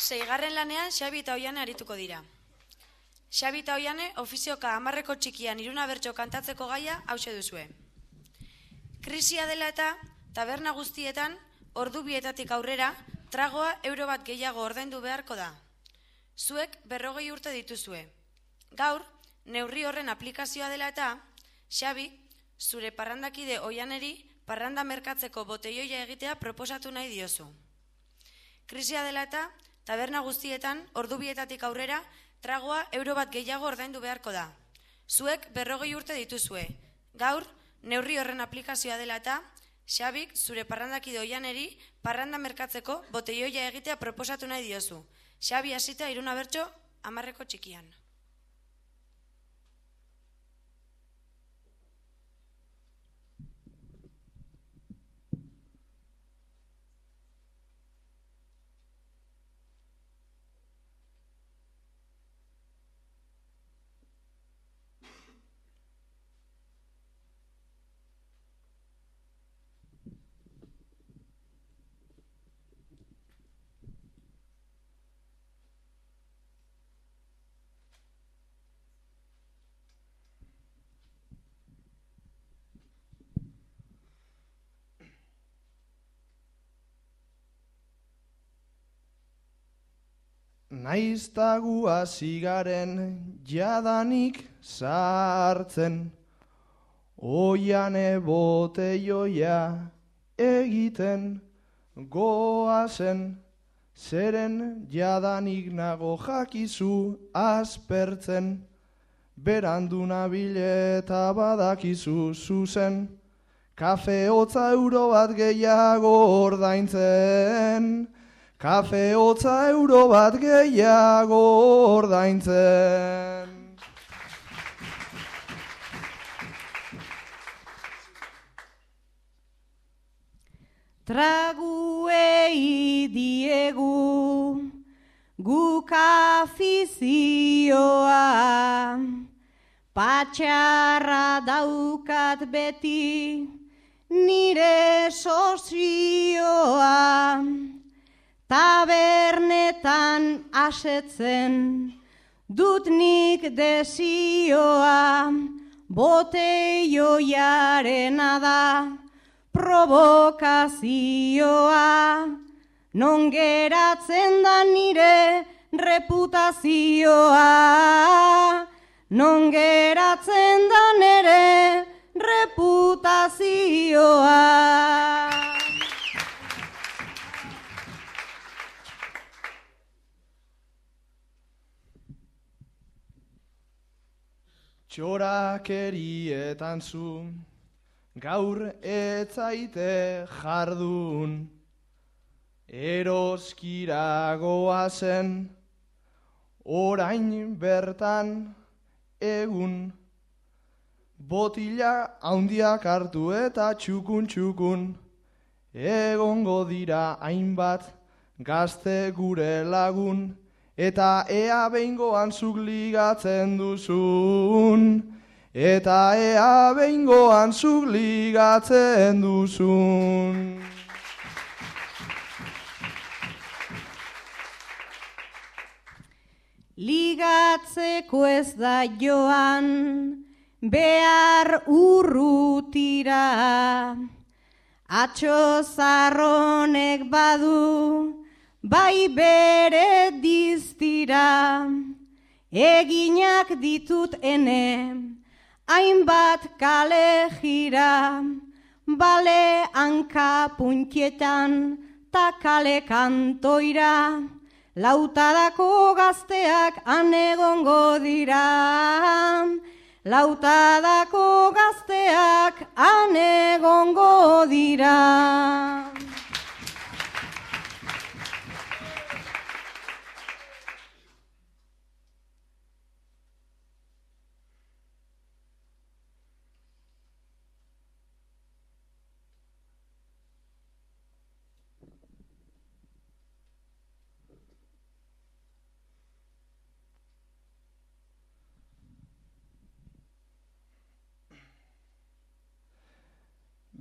Seigarren lanean Xabi eta Oiane arituko dira. Xabi eta Oiane ofizioka hamarreko txikian iruna bertso kantatzeko gaia hause duzue. Krisia dela eta taberna guztietan ordu bietatik aurrera tragoa euro bat gehiago ordaindu beharko da. Zuek berrogei urte dituzue. Gaur, neurri horren aplikazioa dela eta, Xabi, zure parrandakide oianeri parranda merkatzeko boteioia egitea proposatu nahi diozu. Krisia dela eta, taberna guztietan, ordu bietatik aurrera, tragoa euro bat gehiago ordaindu beharko da. Zuek berrogei urte dituzue. Gaur, neurri horren aplikazioa dela eta, Xabik, zure parrandaki doianeri, parranda merkatzeko boteioia egitea proposatu nahi diozu. Xabi hasita iruna bertso, amarreko txikian. Naiztagu azigaren jadanik sartzen, Oiane boteioia egiten goazen, Zeren jadanik nago jakizu aspertzen, Berandu nabile eta badakizu zuzen, Kafe hotza euro bat gehiago ordaintzen, Kafe hotza euro bat gehiago ordaintzen. Traguei diegu guk afizioa, patxarra daukat beti nire Tabernetan asetzen dut nik desioa, boteioiarena da provokazioa, non geratzen da nire reputazioa, non geratzen da nire reputazioa. Txorakerietan zu, gaur etzaite jardun, eroskiragoa zen, orain bertan egun, botila haundiak hartu eta txukun txukun, egongo dira hainbat gazte gure lagun, eta ea behingoan zuk ligatzen duzun, eta ea behingoan zuk ligatzen duzun. Ligatzeko ez da joan, behar urrutira, atxo zarronek badu, bai bere diztira, eginak ditut ene, hainbat kale jira, bale hanka puntietan, ta kale kantoira, lautadako gazteak anegongo dira. Lautadako gazteak anegongo dira.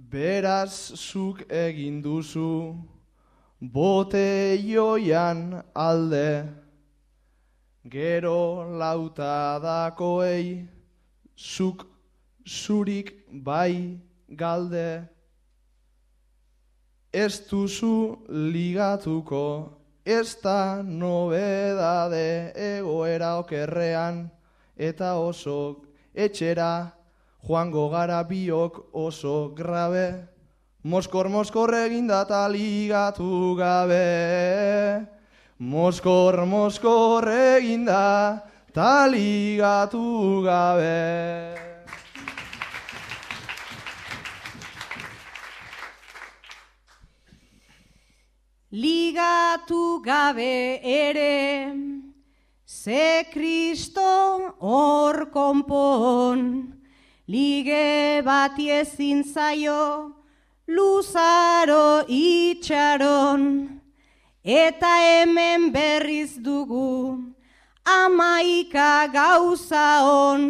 Beraz zuk egin duzu, boteioian alde, gero lautadakoei, zuk zurik bai galde. Ez duzu ligatuko, ez da nobedade egoera okerrean, eta oso etxera joango gara biok oso grabe. Moskor, moskor egin da ligatu gabe. Moskor, moskor egin da ligatu gabe. Ligatu gabe ere, ze kristo hor konpon, lige bati ezin zaio, luzaro itxaron, eta hemen berriz dugu, amaika gauza on,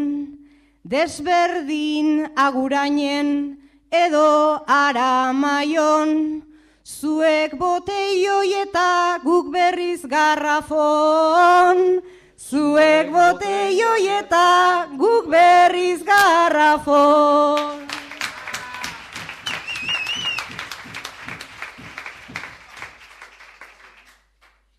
desberdin agurainen edo aramaion, zuek boteioi eta guk berriz garrafon, zuek boteioi eta guk berriz garrafon.